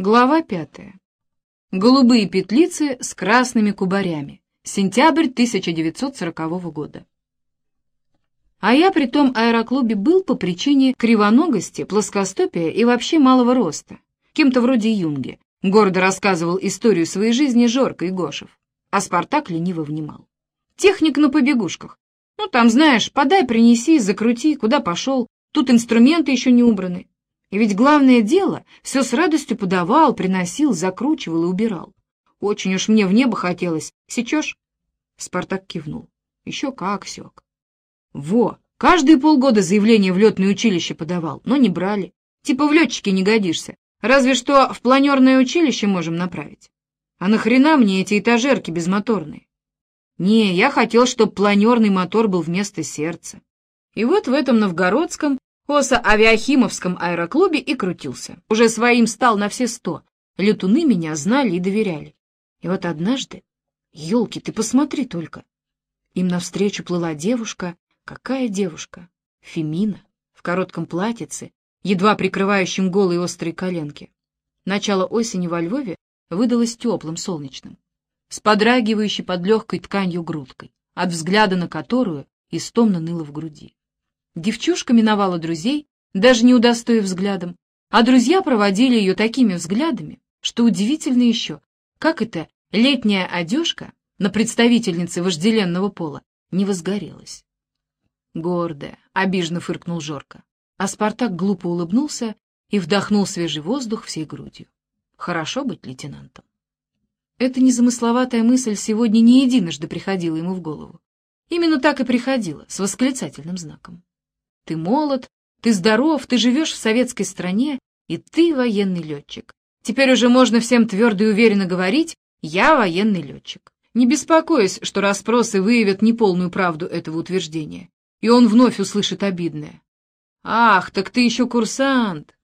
Глава пятая. Голубые петлицы с красными кубарями. Сентябрь 1940 года. А я при том аэроклубе был по причине кривоногости, плоскостопия и вообще малого роста. Кем-то вроде Юнги. Гордо рассказывал историю своей жизни Жорка Гошев. А Спартак лениво внимал. Техник на побегушках. Ну, там, знаешь, подай, принеси, закрути, куда пошел. Тут инструменты еще не убраны. И ведь главное дело, все с радостью подавал, приносил, закручивал и убирал. Очень уж мне в небо хотелось. Сечешь? Спартак кивнул. Еще как сек. Во, каждые полгода заявление в летное училище подавал, но не брали. Типа в летчике не годишься. Разве что в планерное училище можем направить. А нахрена мне эти этажерки безмоторные? Не, я хотел, чтобы планерный мотор был вместо сердца. И вот в этом новгородском Осо-авиахимовском аэроклубе и крутился. Уже своим стал на все сто. Летуны меня знали и доверяли. И вот однажды... Ёлки, ты посмотри только. Им навстречу плыла девушка. Какая девушка? Фемина. В коротком платьице, едва прикрывающем голые острые коленки. Начало осени во Львове выдалось теплым, солнечным. С подрагивающей под легкой тканью грудкой, от взгляда на которую истомно ныло в груди. Девчушка миновала друзей, даже не удостоив взглядом, а друзья проводили ее такими взглядами, что удивительно еще, как эта летняя одежка на представительнице вожделенного пола не возгорелась. Гордая, обиженно фыркнул Жорка, а Спартак глупо улыбнулся и вдохнул свежий воздух всей грудью. Хорошо быть лейтенантом. Эта незамысловатая мысль сегодня не единожды приходила ему в голову. Именно так и приходила, с восклицательным знаком. Ты молод, ты здоров, ты живешь в советской стране, и ты военный летчик. Теперь уже можно всем твердо и уверенно говорить «я военный летчик». Не беспокоясь, что расспросы выявят неполную правду этого утверждения, и он вновь услышит обидное. «Ах, так ты еще курсант!»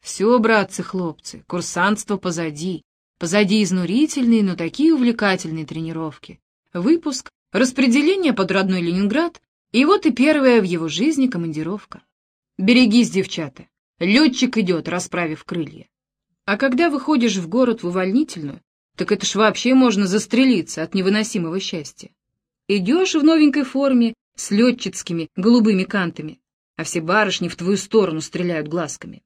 «Все, братцы-хлопцы, курсантство позади. Позади изнурительные, но такие увлекательные тренировки. Выпуск, распределение под родной Ленинград, и вот и первая в его жизни командировка. Берегись, девчата, летчик идет, расправив крылья. А когда выходишь в город в увольнительную, так это ж вообще можно застрелиться от невыносимого счастья. Идешь в новенькой форме, с летчицкими голубыми кантами, а все барышни в твою сторону стреляют глазками.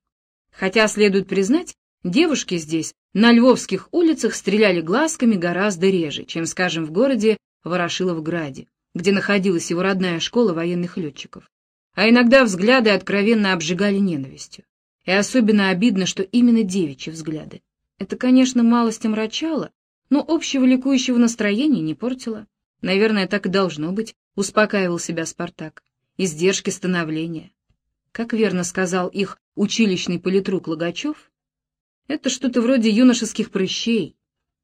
Хотя, следует признать, девушки здесь, на львовских улицах, стреляли глазками гораздо реже, чем, скажем, в городе Ворошиловграде где находилась его родная школа военных летчиков. А иногда взгляды откровенно обжигали ненавистью. И особенно обидно, что именно девичьи взгляды. Это, конечно, малость омрачало, но общего ликующего настроения не портило. Наверное, так и должно быть, успокаивал себя Спартак. Издержки становления. Как верно сказал их училищный политрук Логачев, это что-то вроде юношеских прыщей.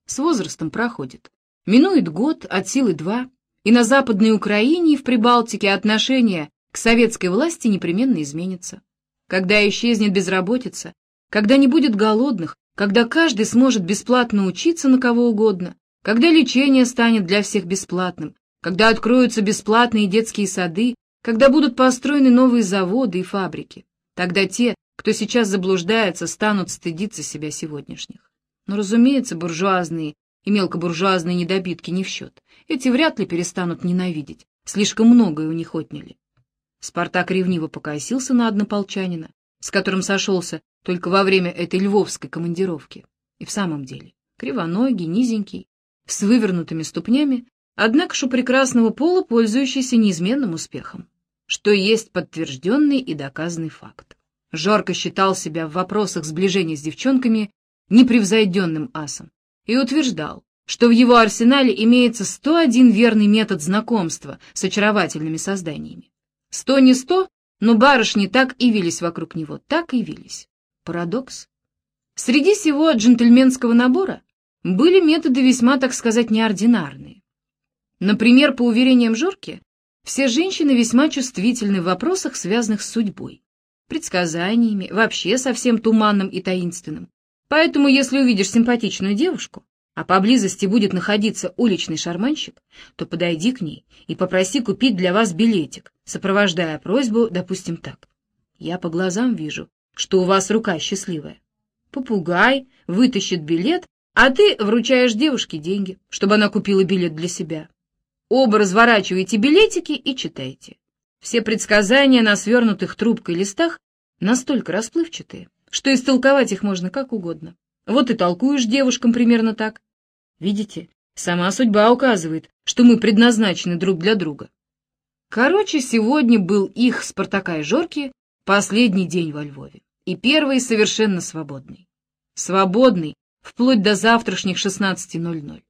С возрастом проходит. Минует год, от силы два, и на Западной Украине и в Прибалтике отношение к советской власти непременно изменится. Когда исчезнет безработица, когда не будет голодных, когда каждый сможет бесплатно учиться на кого угодно, когда лечение станет для всех бесплатным, когда откроются бесплатные детские сады, когда будут построены новые заводы и фабрики, тогда те, кто сейчас заблуждается, станут стыдиться себя сегодняшних. Но, разумеется, буржуазные и мелкобуржуазные недобитки не в счет. Эти вряд ли перестанут ненавидеть, слишком многое у них отняли. Спартак ревниво покосился на однополчанина, с которым сошелся только во время этой львовской командировки. И в самом деле, кривоногий, низенький, с вывернутыми ступнями, однако ж у прекрасного пола пользующийся неизменным успехом, что есть подтвержденный и доказанный факт. Жорко считал себя в вопросах сближения с девчонками непревзойденным асом, и утверждал, что в его арсенале имеется 101 верный метод знакомства с очаровательными созданиями. Сто не сто, но барышни так и вились вокруг него, так и вились. Парадокс. Среди всего джентльменского набора были методы весьма, так сказать, неординарные. Например, по уверениям Жорки, все женщины весьма чувствительны в вопросах, связанных с судьбой, предсказаниями, вообще совсем туманным и таинственным, Поэтому, если увидишь симпатичную девушку, а поблизости будет находиться уличный шарманщик, то подойди к ней и попроси купить для вас билетик, сопровождая просьбу, допустим, так. Я по глазам вижу, что у вас рука счастливая. Попугай вытащит билет, а ты вручаешь девушке деньги, чтобы она купила билет для себя. Оба разворачиваете билетики и читаете. Все предсказания на свернутых трубкой листах настолько расплывчатые, что истолковать их можно как угодно. Вот и толкуешь девушкам примерно так. Видите, сама судьба указывает, что мы предназначены друг для друга. Короче, сегодня был их, Спартака и Жорки, последний день во Львове. И первый совершенно свободный. Свободный вплоть до завтрашних 16.00.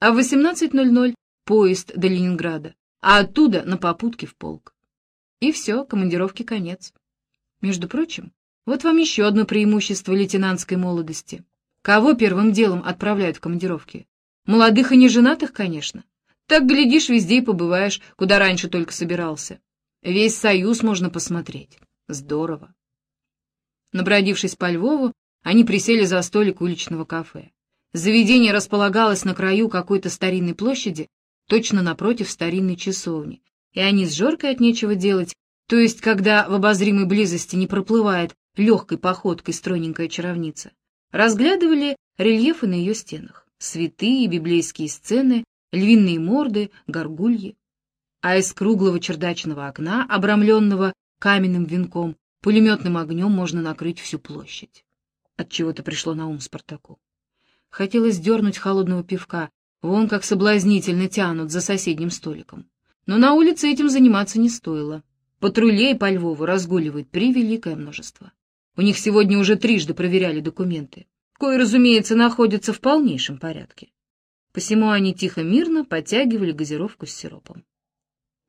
А в 18.00 поезд до Ленинграда, а оттуда на попутке в полк. И все, командировки конец. Между прочим, вот вам еще одно преимущество лейтенантской молодости. Кого первым делом отправляют в командировки? Молодых и неженатых, конечно. Так, глядишь, везде и побываешь, куда раньше только собирался. Весь Союз можно посмотреть. Здорово. Набродившись по Львову, они присели за столик уличного кафе. Заведение располагалось на краю какой-то старинной площади, точно напротив старинной часовни, и они с Жоркой от нечего делать, то есть когда в обозримой близости не проплывает легкой походкой стройненькая чаровница, разглядывали рельефы на ее стенах, святые библейские сцены, львиные морды, горгульи. А из круглого чердачного окна, обрамленного каменным венком, пулеметным огнем можно накрыть всю площадь. От чего то пришло на ум Спартаку. Хотелось дернуть холодного пивка, вон как соблазнительно тянут за соседним столиком. Но на улице этим заниматься не стоило. Патрулей по Львову разгуливает превеликое множество. У них сегодня уже трижды проверяли документы, кои, разумеется, находятся в полнейшем порядке. Посему они тихо-мирно подтягивали газировку с сиропом.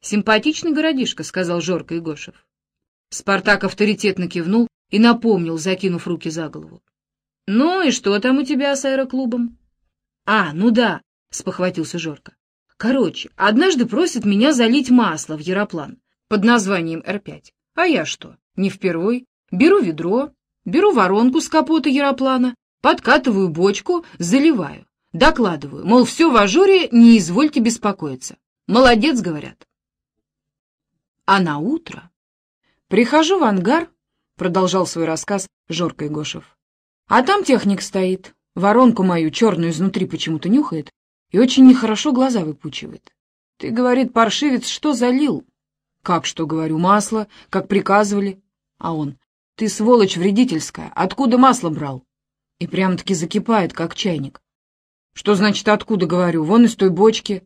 «Симпатичный городишко», — сказал Жорка Игошев. Спартак авторитетно кивнул и напомнил, закинув руки за голову. «Ну и что там у тебя с аэроклубом?» «А, ну да», — спохватился Жорка. «Короче, однажды просит меня залить масло в яроплан под названием Р-5. А я что, не впервой? Беру ведро, беру воронку с капота яроплана, подкатываю бочку, заливаю. Докладываю, мол, все в ажуре, не извольте беспокоиться. Молодец, говорят. А на утро прихожу в ангар, продолжал свой рассказ Жорка Игошев. А там техник стоит, воронку мою черную изнутри почему-то нюхает и очень нехорошо глаза выпучивает. Ты, говорит, паршивец, что залил? Как что, говорю, масло, как приказывали. А он, «Ты, сволочь вредительская, откуда масло брал?» И прям-таки закипает, как чайник. «Что значит откуда, говорю? Вон из той бочки».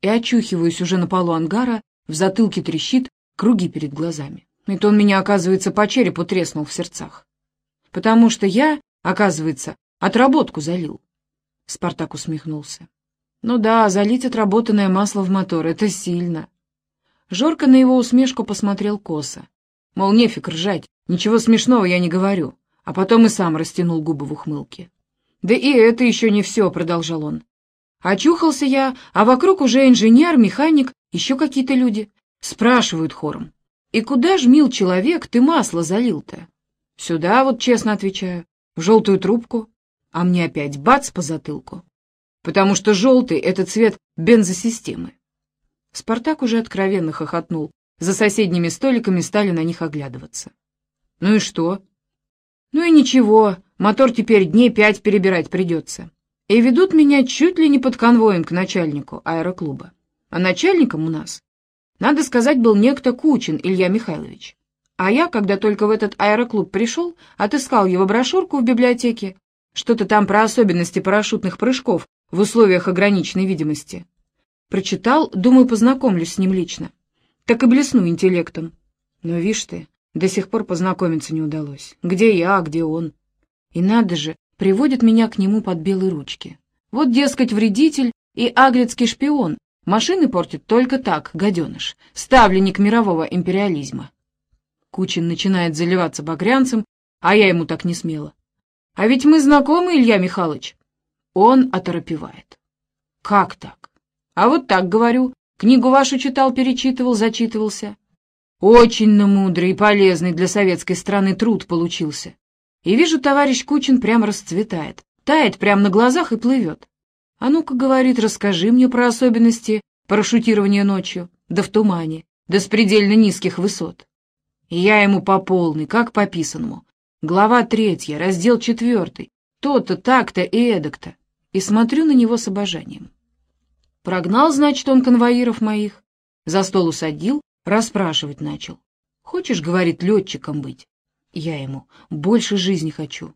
И очухиваюсь уже на полу ангара, в затылке трещит, круги перед глазами. Это он меня, оказывается, по черепу треснул в сердцах. Потому что я, оказывается, отработку залил. Спартак усмехнулся. Ну да, залить отработанное масло в мотор — это сильно. Жорко на его усмешку посмотрел косо. Мол, нефиг ржать, ничего смешного я не говорю. А потом и сам растянул губы в ухмылке. «Да и это еще не все», — продолжал он. Очухался я, а вокруг уже инженер, механик, еще какие-то люди. Спрашивают хором. «И куда ж, мил человек, ты масло залил-то?» «Сюда, вот честно отвечаю, в желтую трубку». А мне опять бац по затылку. Потому что желтый — это цвет бензосистемы. Спартак уже откровенно хохотнул, за соседними столиками стали на них оглядываться. «Ну и что?» «Ну и ничего, мотор теперь дней пять перебирать придется. И ведут меня чуть ли не под конвоем к начальнику аэроклуба. А начальником у нас, надо сказать, был некто Кучин Илья Михайлович. А я, когда только в этот аэроклуб пришел, отыскал его брошюрку в библиотеке, что-то там про особенности парашютных прыжков в условиях ограниченной видимости. Прочитал, думаю, познакомлюсь с ним лично так и блесну интеллектом. Но, видишь ты, до сих пор познакомиться не удалось. Где я, где он? И надо же, приводит меня к нему под белые ручки. Вот, дескать, вредитель и агрецкий шпион. Машины портит только так, гаденыш, ставленник мирового империализма. Кучин начинает заливаться багрянцем, а я ему так не смела. А ведь мы знакомы, Илья Михайлович. Он оторопевает. Как так? А вот так говорю, Книгу вашу читал, перечитывал, зачитывался. Очень на мудрый и полезный для советской страны труд получился. И вижу, товарищ Кучин прямо расцветает, тает прямо на глазах и плывет. А ну-ка, говорит, расскажи мне про особенности парашютирования ночью, да в тумане, да с предельно низких высот. И я ему по полной, как по писанному. Глава третья, раздел четвертый. То-то, так-то и эдак-то. И смотрю на него с обожанием. Прогнал, значит, он конвоиров моих. За стол усадил, расспрашивать начал. Хочешь, говорит, летчиком быть? Я ему, больше жизни хочу.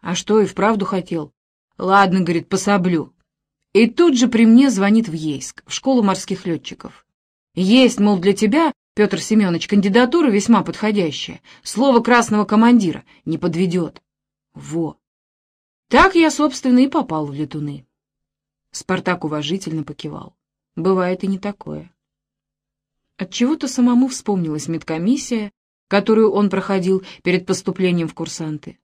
А что, и вправду хотел? Ладно, говорит, пособлю. И тут же при мне звонит в Ейск, в школу морских летчиков. Есть, мол, для тебя, Петр Семенович, кандидатура весьма подходящая. Слово красного командира не подведет. Во. Так я, собственно, и попал в летуны. Спартак уважительно покивал. Бывает и не такое. Отчего-то самому вспомнилась медкомиссия, которую он проходил перед поступлением в курсанты.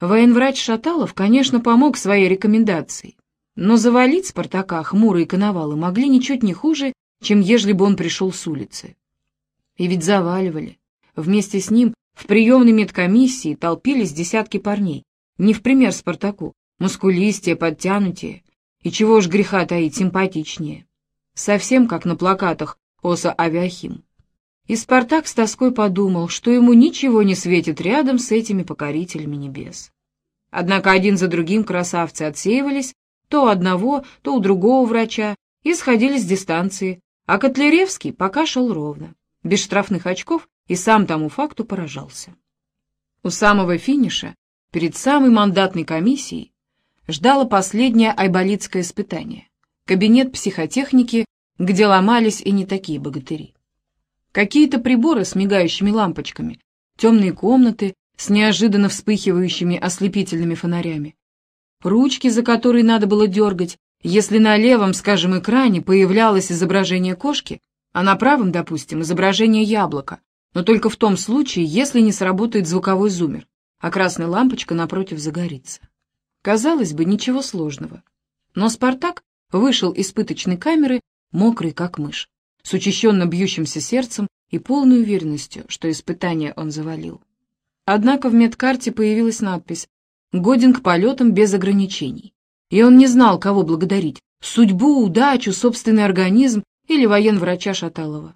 Военврач Шаталов, конечно, помог своей рекомендацией, но завалить Спартака хмурые коновалы могли ничуть не хуже, чем ежели бы он пришел с улицы. И ведь заваливали. Вместе с ним в приемной медкомиссии толпились десятки парней, не в пример Спартаку, мускулистее, подтянутее, и чего уж греха таить, симпатичнее. Совсем как на плакатах Оса Авиахим. И Спартак с тоской подумал, что ему ничего не светит рядом с этими покорителями небес. Однако один за другим красавцы отсеивались, то у одного, то у другого врача, и сходили с дистанции, а Котляревский пока шел ровно, без штрафных очков, и сам тому факту поражался. У самого финиша, перед самой мандатной комиссией, ждало последнее айболитское испытание — кабинет психотехники, где ломались и не такие богатыри. Какие-то приборы с мигающими лампочками, темные комнаты с неожиданно вспыхивающими ослепительными фонарями, ручки, за которые надо было дергать, если на левом, скажем, экране появлялось изображение кошки, а на правом, допустим, изображение яблока, но только в том случае, если не сработает звуковой зумер, а красная лампочка напротив загорится. Казалось бы, ничего сложного. Но Спартак вышел из пыточной камеры, мокрый как мышь с учащенно бьющимся сердцем и полной уверенностью, что испытание он завалил. Однако в медкарте появилась надпись «Годен к полетам без ограничений». И он не знал, кого благодарить — судьбу, удачу, собственный организм или военврача Шаталова.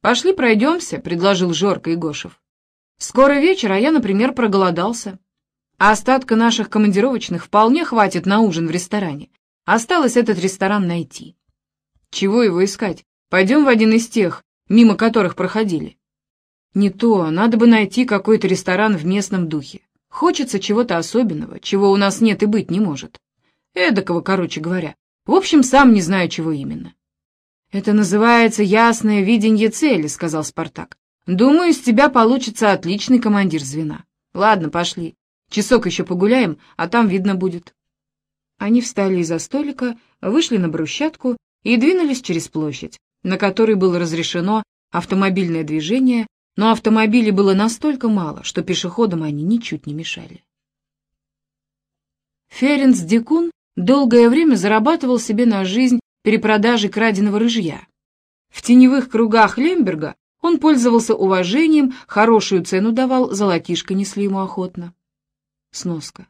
«Пошли пройдемся», — предложил Жорка Игошев. «Скоро вечер, а я, например, проголодался. А остатка наших командировочных вполне хватит на ужин в ресторане. Осталось этот ресторан найти». «Чего его искать? Пойдем в один из тех, мимо которых проходили. Не то, надо бы найти какой-то ресторан в местном духе. Хочется чего-то особенного, чего у нас нет и быть не может. Эдакого, короче говоря. В общем, сам не знаю, чего именно. «Это называется ясное видение цели», — сказал Спартак. «Думаю, из тебя получится отличный командир звена. Ладно, пошли. Часок еще погуляем, а там видно будет». Они встали из-за столика, вышли на брусчатку и двинулись через площадь, на которой было разрешено автомобильное движение, но автомобилей было настолько мало, что пешеходам они ничуть не мешали. Ференц Дикун долгое время зарабатывал себе на жизнь перепродажей краденого рыжья. В теневых кругах Лемберга он пользовался уважением, хорошую цену давал, золотишко несли ему охотно. Сноска.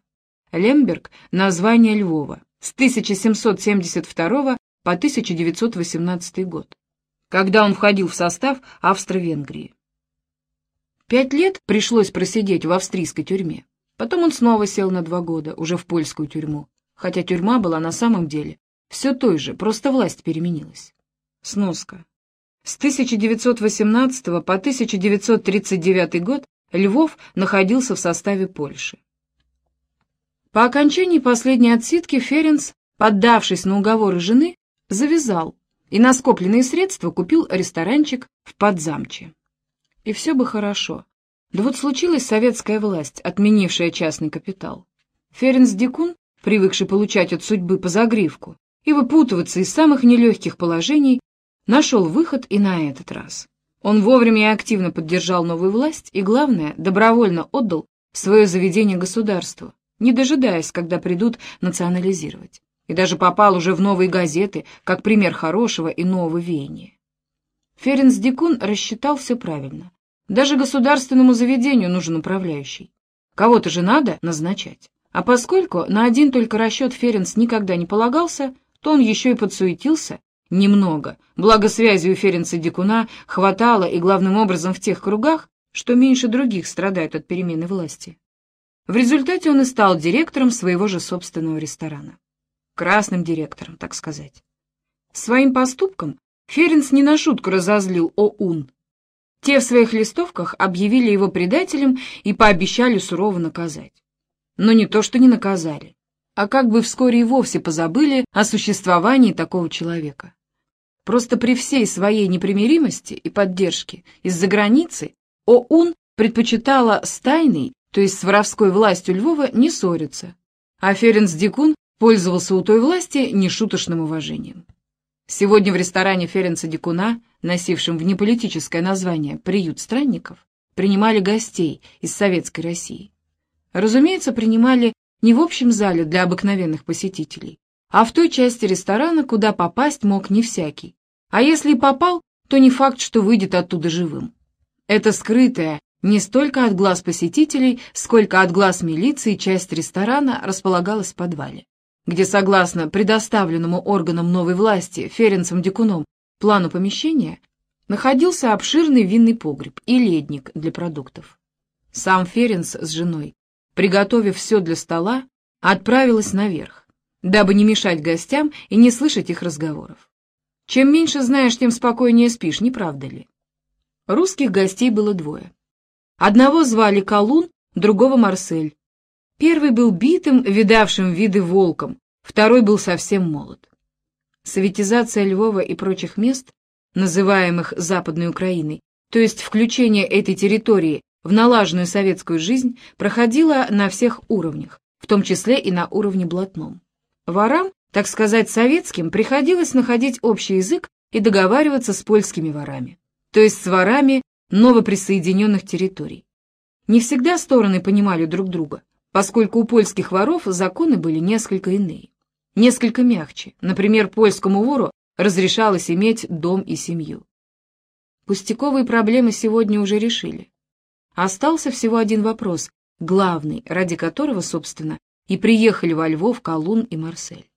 Лемберг — название Львова, с 1772 по 1918 год когда он входил в состав Австро-Венгрии. Пять лет пришлось просидеть в австрийской тюрьме. Потом он снова сел на два года, уже в польскую тюрьму, хотя тюрьма была на самом деле все той же, просто власть переменилась. Сноска. С 1918 по 1939 год Львов находился в составе Польши. По окончании последней отсидки Ференц, поддавшись на уговоры жены, завязал и на скопленные средства купил ресторанчик в Подзамче. И все бы хорошо. Да вот случилась советская власть, отменившая частный капитал. Ференс Дикун, привыкший получать от судьбы по загривку и выпутываться из самых нелегких положений, нашел выход и на этот раз. Он вовремя и активно поддержал новую власть и, главное, добровольно отдал свое заведение государству, не дожидаясь, когда придут национализировать и даже попал уже в новые газеты, как пример хорошего и нового веяния. Ференс Дикун рассчитал все правильно. Даже государственному заведению нужен управляющий. Кого-то же надо назначать. А поскольку на один только расчет Ференс никогда не полагался, то он еще и подсуетился немного, благо связи у Ференца Дикуна хватало и главным образом в тех кругах, что меньше других страдают от перемены власти. В результате он и стал директором своего же собственного ресторана. Красным директором, так сказать. Своим поступком Ференц не на шутку разозлил ОУН. Те в своих листовках объявили его предателем и пообещали сурово наказать. Но не то, что не наказали, а как бы вскоре и вовсе позабыли о существовании такого человека. Просто при всей своей непримиримости и поддержке из-за границы ОУН предпочитала с тайной, то есть с воровской властью Львова, не ссориться, а Ференц Дикун пользовался у той власти нешуточным уважением. Сегодня в ресторане Ференца Дикуна, носившем внеполитическое название «Приют странников», принимали гостей из Советской России. Разумеется, принимали не в общем зале для обыкновенных посетителей, а в той части ресторана, куда попасть мог не всякий. А если и попал, то не факт, что выйдет оттуда живым. Это скрытая, не столько от глаз посетителей, сколько от глаз милиции часть ресторана располагалась в подвале где, согласно предоставленному органам новой власти Ференцем Дикуном плану помещения, находился обширный винный погреб и ледник для продуктов. Сам Ференц с женой, приготовив все для стола, отправилась наверх, дабы не мешать гостям и не слышать их разговоров. Чем меньше знаешь, тем спокойнее спишь, не правда ли? Русских гостей было двое. Одного звали Колун, другого Марсель, Первый был битым, видавшим виды волком, второй был совсем молод. Советизация Львова и прочих мест, называемых Западной Украиной, то есть включение этой территории в налаженную советскую жизнь, проходила на всех уровнях, в том числе и на уровне блатном. Ворам, так сказать, советским, приходилось находить общий язык и договариваться с польскими ворами, то есть с ворами новоприсоединенных территорий. Не всегда стороны понимали друг друга, поскольку у польских воров законы были несколько иные, несколько мягче. Например, польскому вору разрешалось иметь дом и семью. Пустяковые проблемы сегодня уже решили. Остался всего один вопрос, главный, ради которого, собственно, и приехали во Львов Колун и Марсель.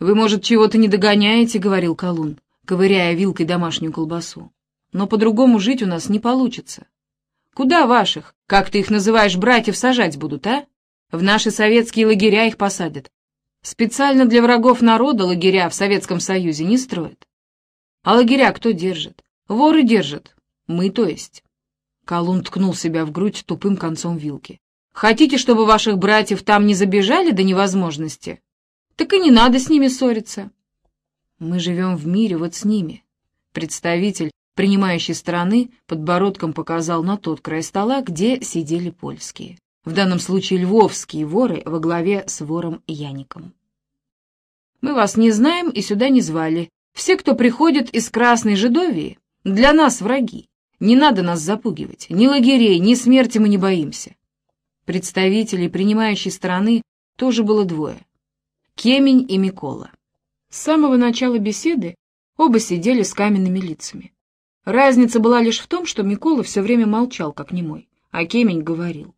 «Вы, может, чего-то не догоняете?» — говорил Колун, ковыряя вилкой домашнюю колбасу. «Но по-другому жить у нас не получится. Куда ваших, как ты их называешь, братьев сажать будут, а? В наши советские лагеря их посадят. Специально для врагов народа лагеря в Советском Союзе не строят. А лагеря кто держит? Воры держат. Мы, то есть. Колун ткнул себя в грудь тупым концом вилки. Хотите, чтобы ваших братьев там не забежали до невозможности? Так и не надо с ними ссориться. Мы живем в мире вот с ними. Представитель принимающей стороны подбородком показал на тот край стола, где сидели польские. В данном случае львовские воры во главе с вором Яником. «Мы вас не знаем и сюда не звали. Все, кто приходит из Красной Жидовии, для нас враги. Не надо нас запугивать. Ни лагерей, ни смерти мы не боимся». Представителей принимающей стороны тоже было двое. Кемень и Микола. С самого начала беседы оба сидели с каменными лицами. Разница была лишь в том, что Микола все время молчал, как немой, а Кемень говорил.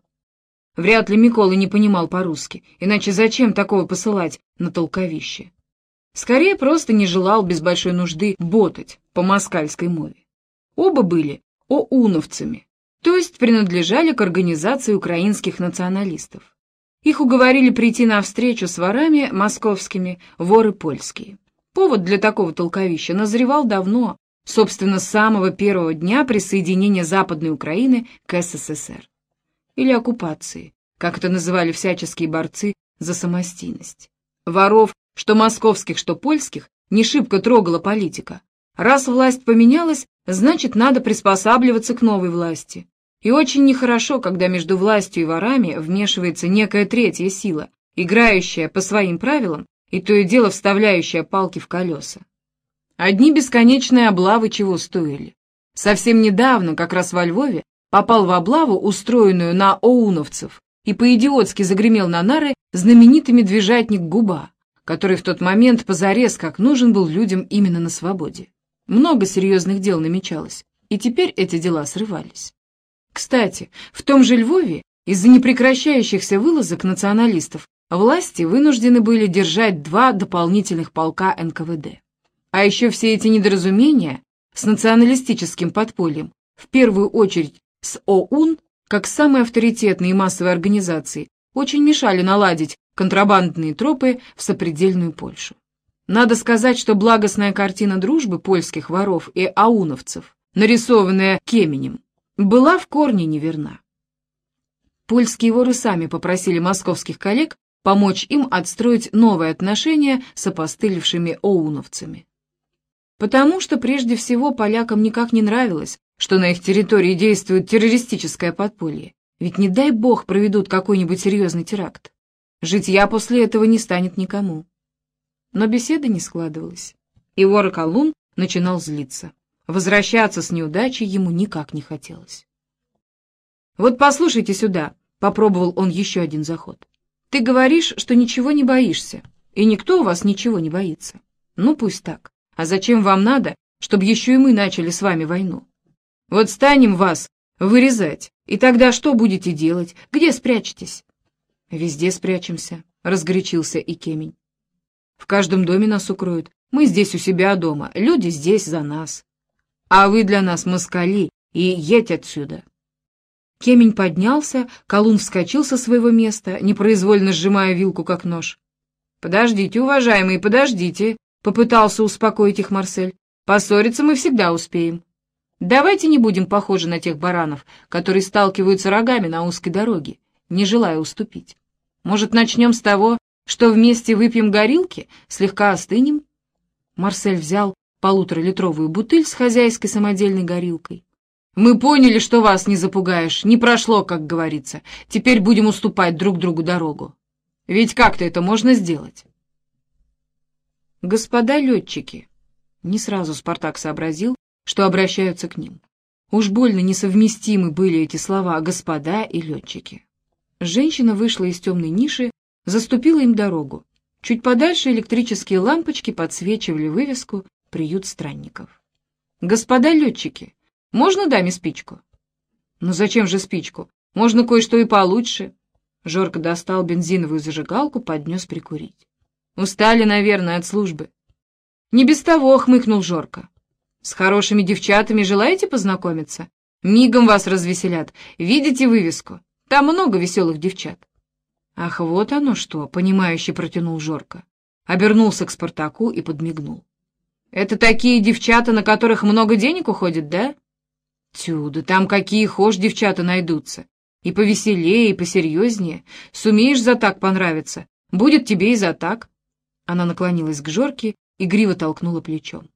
Вряд ли Микола не понимал по-русски, иначе зачем такого посылать на толковище? Скорее, просто не желал без большой нужды ботать по москальской мове. Оба были оуновцами, то есть принадлежали к организации украинских националистов. Их уговорили прийти на встречу с ворами московскими, воры польские. Повод для такого толковища назревал давно, собственно, с самого первого дня присоединения Западной Украины к СССР. Или оккупации, как это называли всяческие борцы за самостийность. Воров, что московских, что польских, не шибко трогала политика. Раз власть поменялась, значит, надо приспосабливаться к новой власти. И очень нехорошо, когда между властью и ворами вмешивается некая третья сила, играющая по своим правилам и то и дело вставляющая палки в колеса. Одни бесконечные облавы чего стоили. Совсем недавно, как раз во Львове, попал в облаву, устроенную на оуновцев, и по-идиотски загремел на нары знаменитый медвежатник Губа, который в тот момент позарез как нужен был людям именно на свободе. Много серьезных дел намечалось, и теперь эти дела срывались. Кстати, в том же Львове из-за непрекращающихся вылазок националистов власти вынуждены были держать два дополнительных полка НКВД. А еще все эти недоразумения с националистическим подпольем, в первую очередь с ОУН, как самой авторитетной и массовой организацией, очень мешали наладить контрабандные тропы в сопредельную Польшу. Надо сказать, что благостная картина дружбы польских воров и ауновцев, нарисованная Кеменем, была в корне неверна. Польские воры сами попросили московских коллег помочь им отстроить новые отношения с опостылевшими оуновцами. Потому что прежде всего полякам никак не нравилось, что на их территории действует террористическое подполье, ведь не дай бог проведут какой-нибудь серьезный теракт. Житья после этого не станет никому. Но беседа не складывалась, и вор Колун начинал злиться. Возвращаться с неудачей ему никак не хотелось. «Вот послушайте сюда», — попробовал он еще один заход. Ты говоришь, что ничего не боишься, и никто у вас ничего не боится. Ну, пусть так. А зачем вам надо, чтобы еще и мы начали с вами войну? Вот станем вас вырезать, и тогда что будете делать? Где спрячетесь? Везде спрячемся, — разгорячился и Кемень. В каждом доме нас укроют. Мы здесь у себя дома, люди здесь за нас. А вы для нас москали, и едь отсюда. Кемень поднялся, колун вскочил со своего места, непроизвольно сжимая вилку как нож. «Подождите, уважаемые, подождите!» — попытался успокоить их Марсель. «Поссориться мы всегда успеем. Давайте не будем похожи на тех баранов, которые сталкиваются рогами на узкой дороге, не желая уступить. Может, начнем с того, что вместе выпьем горилки, слегка остынем?» Марсель взял полуторалитровую бутыль с хозяйской самодельной горилкой. Мы поняли, что вас не запугаешь. Не прошло, как говорится. Теперь будем уступать друг другу дорогу. Ведь как-то это можно сделать. Господа летчики. Не сразу Спартак сообразил, что обращаются к ним. Уж больно несовместимы были эти слова «господа» и «летчики». Женщина вышла из темной ниши, заступила им дорогу. Чуть подальше электрические лампочки подсвечивали вывеску «Приют странников». «Господа летчики, можно даме спичку?» «Ну зачем же спичку? Можно кое-что и получше». Жорко достал бензиновую зажигалку, поднес прикурить. «Устали, наверное, от службы». «Не без того», — хмыкнул Жорко. «С хорошими девчатами желаете познакомиться? Мигом вас развеселят. Видите вывеску? Там много веселых девчат». «Ах, вот оно что!» — понимающе протянул Жорко. Обернулся к Спартаку и подмигнул. «Это такие девчата, на которых много денег уходит, да?» Тю, да там какие хошь девчата найдутся. И повеселее, и посерьезнее. Сумеешь за так понравиться, будет тебе и за так. Она наклонилась к Жорке, и гриво толкнула плечом.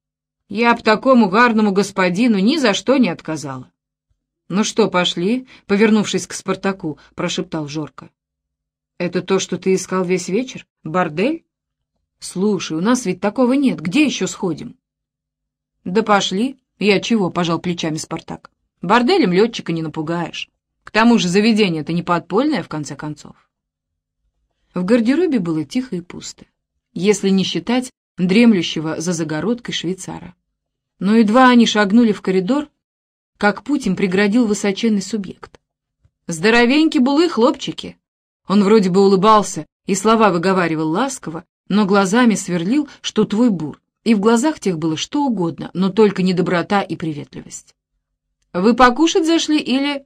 Я б такому гарному господину ни за что не отказала. «Ну что, пошли?» — повернувшись к Спартаку, прошептал Жорка. «Это то, что ты искал весь вечер? Бордель?» «Слушай, у нас ведь такого нет. Где еще сходим?» «Да пошли. «Я чего?» — пожал плечами Спартак. «Борделем летчика не напугаешь. К тому же заведение-то не подпольное, в конце концов». В гардеробе было тихо и пусто, если не считать дремлющего за загородкой швейцара. Но едва они шагнули в коридор, как путь им преградил высоченный субъект. «Здоровенький булы, хлопчики!» Он вроде бы улыбался и слова выговаривал ласково, но глазами сверлил, что твой бур, и в глазах тех было что угодно, но только не доброта и приветливость. «Вы покушать зашли или...»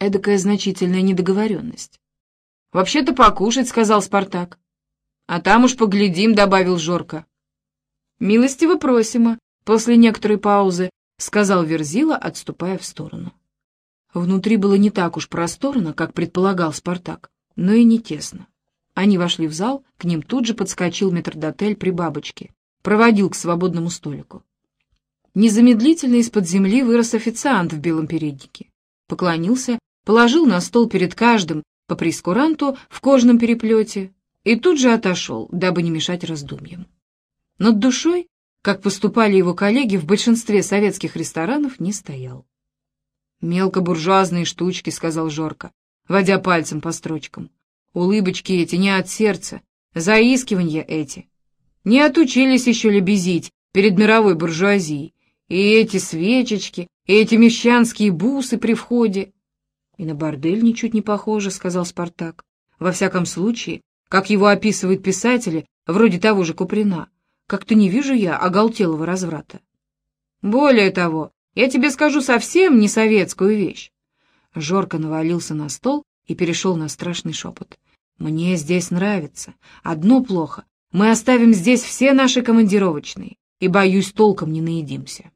Эдакая значительная недоговоренность. «Вообще-то покушать», — сказал Спартак. «А там уж поглядим», — добавил Жорка. «Милостиво просимо», — после некоторой паузы сказал Верзила, отступая в сторону. Внутри было не так уж просторно, как предполагал Спартак, но и не тесно. Они вошли в зал, к ним тут же подскочил метрдотель при бабочке проводил к свободному столику. Незамедлительно из-под земли вырос официант в белом переднике. Поклонился, положил на стол перед каждым по прескуранту в кожаном переплете и тут же отошел, дабы не мешать раздумьям. Над душой, как поступали его коллеги в большинстве советских ресторанов, не стоял. «Мелкобуржуазные штучки», — сказал Жорко, водя пальцем по строчкам. «Улыбочки эти не от сердца, заискиванья эти, не отучились еще лебезить перед мировой буржуазией. И эти свечечки, и эти мещанские бусы при входе. И на бордель ничуть не похоже, — сказал Спартак. Во всяком случае, как его описывают писатели, вроде того же Куприна, как-то не вижу я оголтелого разврата. Более того, я тебе скажу совсем не советскую вещь. Жорко навалился на стол и перешел на страшный шепот. «Мне здесь нравится. Одно плохо. Мы оставим здесь все наши командировочные, и, боюсь, толком не наедимся.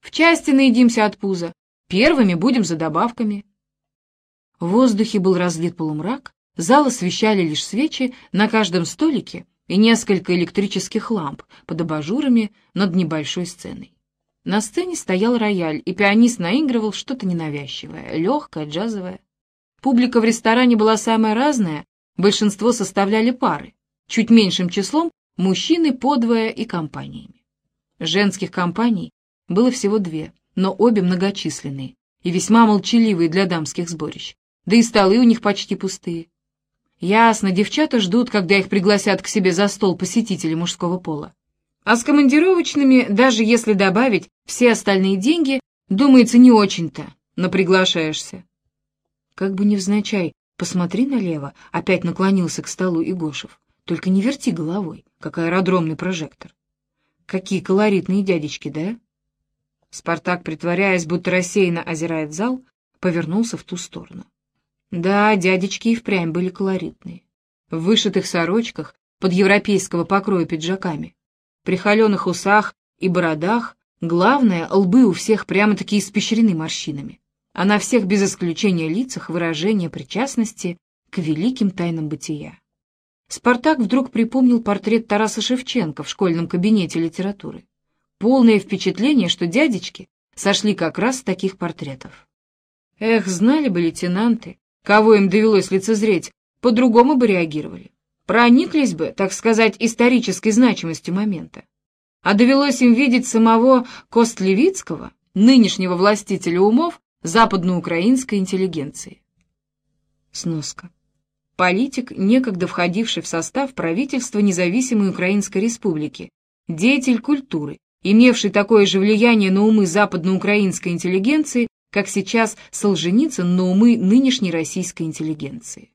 В части наедимся от пуза. Первыми будем за добавками». В воздухе был разлит полумрак, зал освещали лишь свечи на каждом столике и несколько электрических ламп под абажурами над небольшой сценой. На сцене стоял рояль, и пианист наигрывал что-то ненавязчивое, легкое, джазовое. Публика в ресторане была самая разная, большинство составляли пары, чуть меньшим числом мужчины подвое и компаниями. Женских компаний было всего две, но обе многочисленные и весьма молчаливые для дамских сборищ, да и столы у них почти пустые. Ясно, девчата ждут, когда их пригласят к себе за стол посетители мужского пола. А с командировочными, даже если добавить все остальные деньги, думается, не очень-то, но приглашаешься. Как бы невзначай, посмотри налево, опять наклонился к столу Игошев. Только не верти головой, как аэродромный прожектор. Какие колоритные дядечки, да? Спартак, притворяясь, будто рассеянно озирает зал, повернулся в ту сторону. Да, дядечки и впрямь были колоритные. В вышитых сорочках, под европейского покроя пиджаками, при холеных усах и бородах, главное, лбы у всех прямо-таки испещрены морщинами, а на всех без исключения лицах выражение причастности к великим тайнам бытия. Спартак вдруг припомнил портрет Тараса Шевченко в школьном кабинете литературы. Полное впечатление, что дядечки сошли как раз с таких портретов. Эх, знали бы лейтенанты, кого им довелось лицезреть, по-другому бы реагировали прониклись бы, так сказать, исторической значимостью момента. А довелось им видеть самого Костлевицкого, нынешнего властителя умов западноукраинской интеллигенции. Сноска. Политик, некогда входивший в состав правительства независимой Украинской Республики, деятель культуры, имевший такое же влияние на умы западноукраинской интеллигенции, как сейчас Солженицын на умы нынешней российской интеллигенции.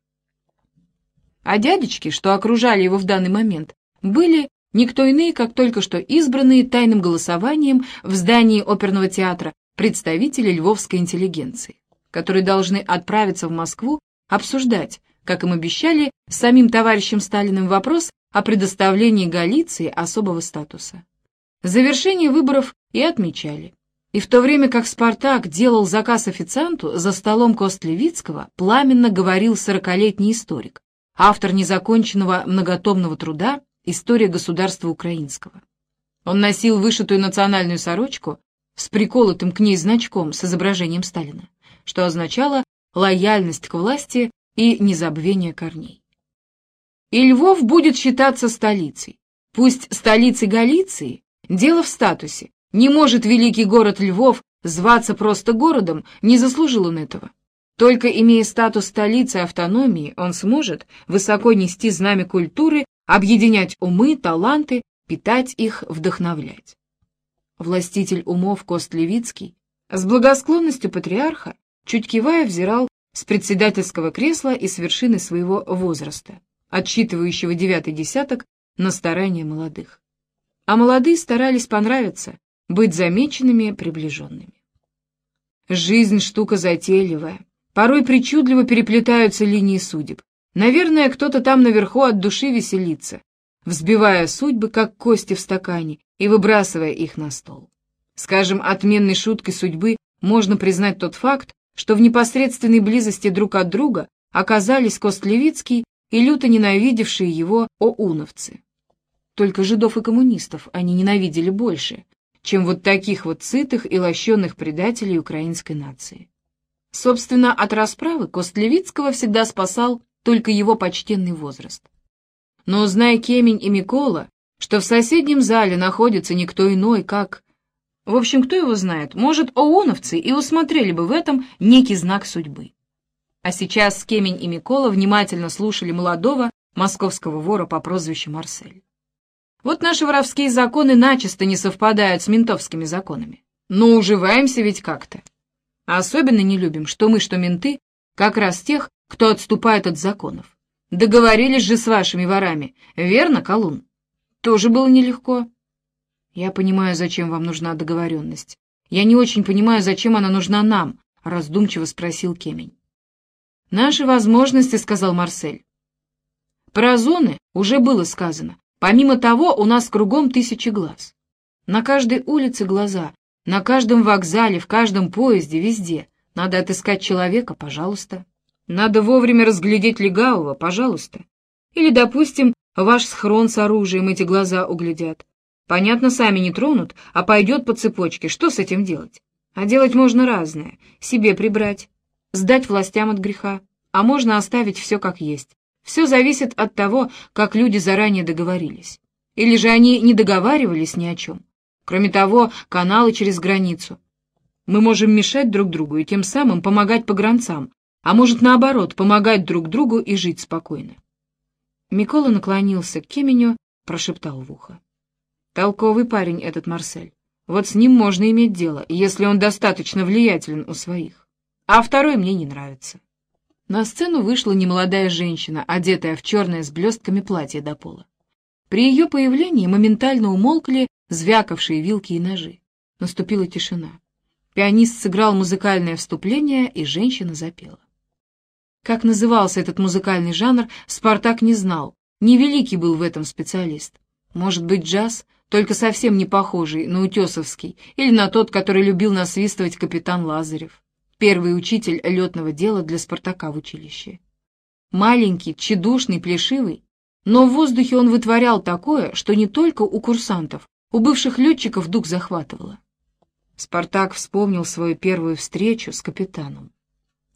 А дядечки, что окружали его в данный момент, были никто иные, как только что избранные тайным голосованием в здании оперного театра представители львовской интеллигенции, которые должны отправиться в Москву обсуждать, как им обещали, самим товарищем Сталиным вопрос о предоставлении Галиции особого статуса. Завершение выборов и отмечали. И в то время как «Спартак» делал заказ официанту, за столом Костлевицкого пламенно говорил сорокалетний историк, автор незаконченного многотомного труда «История государства украинского». Он носил вышитую национальную сорочку с приколотым к ней значком с изображением Сталина, что означало лояльность к власти и незабвение корней. И Львов будет считаться столицей. Пусть столицей Галиции, дело в статусе, не может великий город Львов зваться просто городом, не заслужил он этого. Только имея статус столицы автономии, он сможет высоко нести знамя культуры, объединять умы, таланты, питать их, вдохновлять. Властитель умов Кост Левицкий с благосклонностью патриарха, чуть кивая, взирал с председательского кресла и с вершины своего возраста, отсчитывающего девятый десяток на старания молодых. А молодые старались понравиться, быть замеченными, приближенными. Жизнь штука затейливая, Порой причудливо переплетаются линии судеб. Наверное, кто-то там наверху от души веселится, взбивая судьбы, как кости в стакане, и выбрасывая их на стол. Скажем, отменной шуткой судьбы можно признать тот факт, что в непосредственной близости друг от друга оказались Костлевицкий и люто ненавидевшие его оуновцы. Только жидов и коммунистов они ненавидели больше, чем вот таких вот сытых и лощенных предателей украинской нации. Собственно, от расправы Костлевицкого всегда спасал только его почтенный возраст. Но зная Кемень и Микола, что в соседнем зале находится никто иной, как... В общем, кто его знает, может, ООНовцы и усмотрели бы в этом некий знак судьбы. А сейчас Кемень и Микола внимательно слушали молодого московского вора по прозвищу Марсель. Вот наши воровские законы начисто не совпадают с ментовскими законами. Но уживаемся ведь как-то. Особенно не любим, что мы, что менты, как раз тех, кто отступает от законов. Договорились же с вашими ворами, верно, Колун? Тоже было нелегко. Я понимаю, зачем вам нужна договоренность. Я не очень понимаю, зачем она нужна нам, раздумчиво спросил Кемень. «Наши возможности», — сказал Марсель. Про зоны уже было сказано. Помимо того, у нас кругом тысячи глаз. На каждой улице глаза, на каждом вокзале, в каждом поезде, везде. Надо отыскать человека, пожалуйста. Надо вовремя разглядеть легавого, пожалуйста. Или, допустим, ваш схрон с оружием эти глаза углядят. Понятно, сами не тронут, а пойдет по цепочке. Что с этим делать? А делать можно разное. Себе прибрать, сдать властям от греха, а можно оставить все как есть. Все зависит от того, как люди заранее договорились. Или же они не договаривались ни о чем. Кроме того, каналы через границу. Мы можем мешать друг другу и тем самым помогать погранцам, а может, наоборот, помогать друг другу и жить спокойно. Микола наклонился к Кеменю, прошептал в ухо. Толковый парень этот Марсель. Вот с ним можно иметь дело, если он достаточно влиятелен у своих. А второй мне не нравится. На сцену вышла немолодая женщина, одетая в черное с блестками платье до пола. При ее появлении моментально умолкли звякавшие вилки и ножи. Наступила тишина. Пианист сыграл музыкальное вступление, и женщина запела. Как назывался этот музыкальный жанр, Спартак не знал. Невеликий был в этом специалист. Может быть, джаз, только совсем не похожий на утесовский, или на тот, который любил насвистывать капитан Лазарев первый учитель летного дела для Спартака в училище. Маленький, тщедушный, плешивый, но в воздухе он вытворял такое, что не только у курсантов, у бывших летчиков дух захватывало. Спартак вспомнил свою первую встречу с капитаном.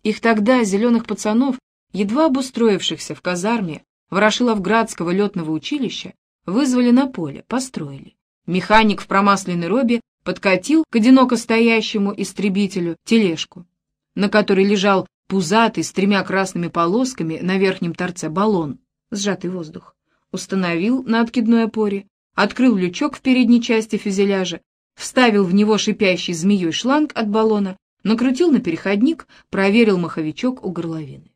Их тогда, зеленых пацанов, едва обустроившихся в казарме Ворошиловградского летного училища, вызвали на поле, построили. Механик в промасленной робе подкатил к одиноко стоящему истребителю тележку, на которой лежал пузатый с тремя красными полосками на верхнем торце баллон, сжатый воздух, установил на откидной опоре, открыл лючок в передней части фюзеляжа, вставил в него шипящий змеей шланг от баллона, накрутил на переходник, проверил маховичок у горловины.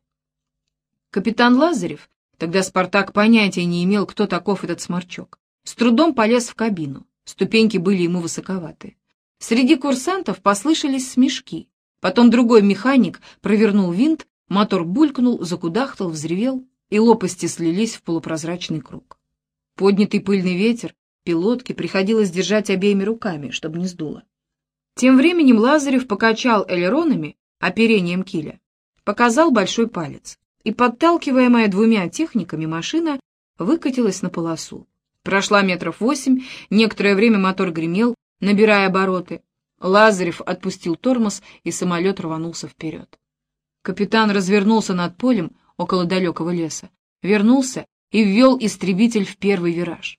Капитан Лазарев, тогда Спартак понятия не имел, кто таков этот сморчок, с трудом полез в кабину. Ступеньки были ему высоковаты. Среди курсантов послышались смешки. Потом другой механик провернул винт, мотор булькнул, закудахтал, взревел, и лопасти слились в полупрозрачный круг. Поднятый пыльный ветер пилотке приходилось держать обеими руками, чтобы не сдуло. Тем временем Лазарев покачал элеронами, оперением киля, показал большой палец, и, подталкиваемая двумя техниками, машина выкатилась на полосу. Прошла метров восемь, некоторое время мотор гремел, набирая обороты. Лазарев отпустил тормоз, и самолет рванулся вперед. Капитан развернулся над полем около далекого леса, вернулся и ввел истребитель в первый вираж.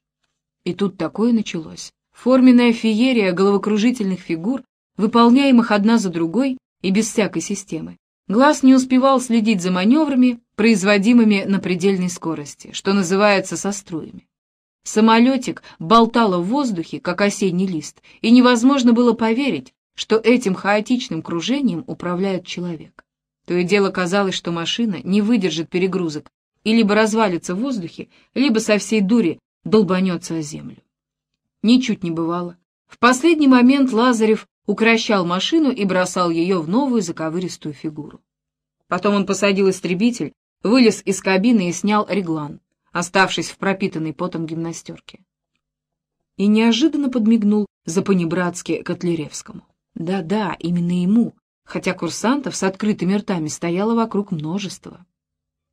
И тут такое началось. Форменная феерия головокружительных фигур, выполняемых одна за другой и без всякой системы. Глаз не успевал следить за маневрами, производимыми на предельной скорости, что называется со струями. Самолетик болтало в воздухе, как осенний лист, и невозможно было поверить, что этим хаотичным кружением управляет человек. То и дело казалось, что машина не выдержит перегрузок и либо развалится в воздухе, либо со всей дури долбанется о землю. Ничуть не бывало. В последний момент Лазарев укращал машину и бросал ее в новую заковыристую фигуру. Потом он посадил истребитель, вылез из кабины и снял реглан оставшись в пропитанной потом гимнастерке. И неожиданно подмигнул за-понебратски Котляревскому. Да-да, именно ему, хотя курсантов с открытыми ртами стояло вокруг множество.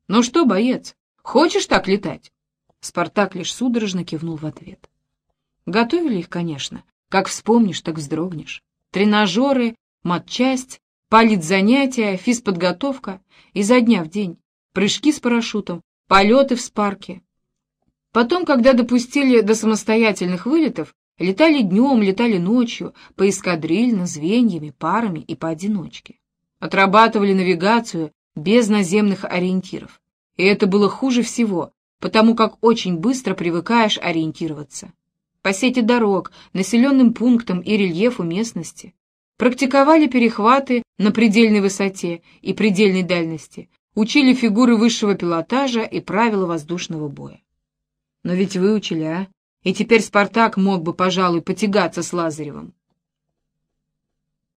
«Ну что, боец, хочешь так летать?» Спартак лишь судорожно кивнул в ответ. Готовили их, конечно. Как вспомнишь, так вздрогнешь. Тренажеры, матчасть, политзанятия, физподготовка изо дня в день. Прыжки с парашютом, полеты в спарке. Потом, когда допустили до самостоятельных вылетов, летали днем, летали ночью, поэскадрильно, звеньями, парами и поодиночке. Отрабатывали навигацию без наземных ориентиров. И это было хуже всего, потому как очень быстро привыкаешь ориентироваться. По сети дорог, населенным пунктам и рельефу местности. Практиковали перехваты на предельной высоте и предельной дальности, учили фигуры высшего пилотажа и правила воздушного боя. Но ведь выучили, а? И теперь Спартак мог бы, пожалуй, потягаться с Лазаревым.